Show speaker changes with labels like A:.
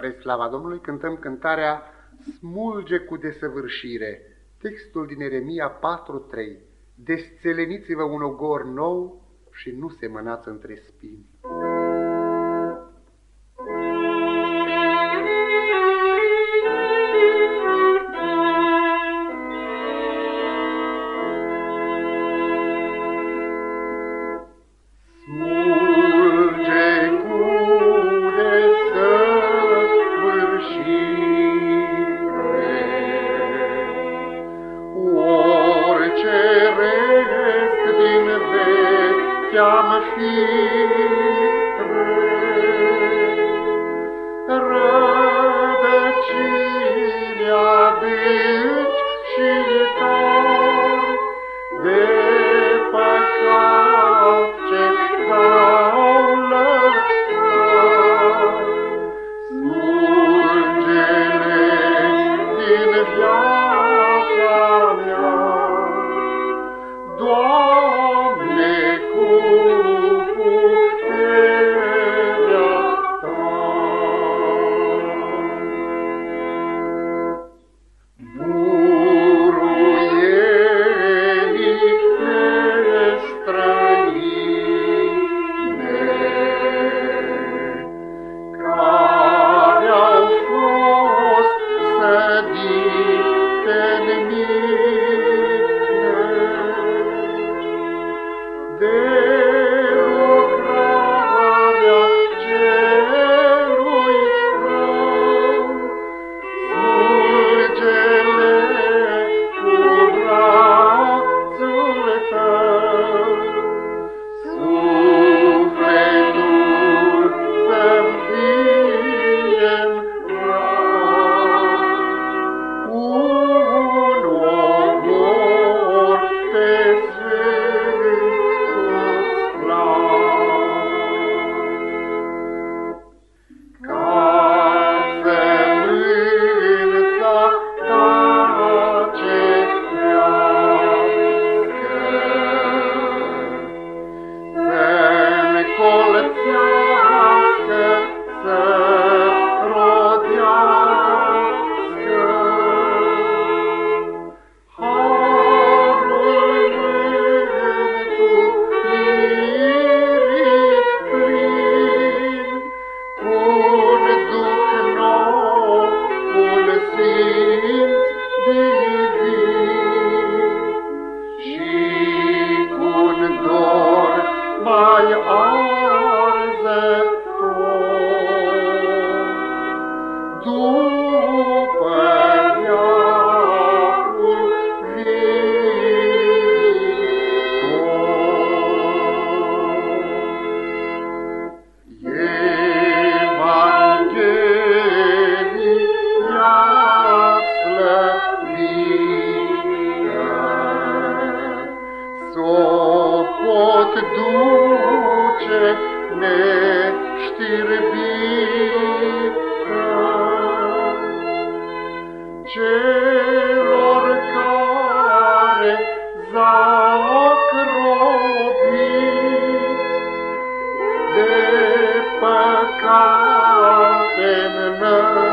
A: Spre slava Domnului cântăm cântarea Smulge cu desăvârșire, textul din Eremia 4.3. Desțeleniți-vă un ogor nou și nu semănați între spini.
B: you. Música Lord, neștirbită. Celor care zac robiți de păcate înălțuiți,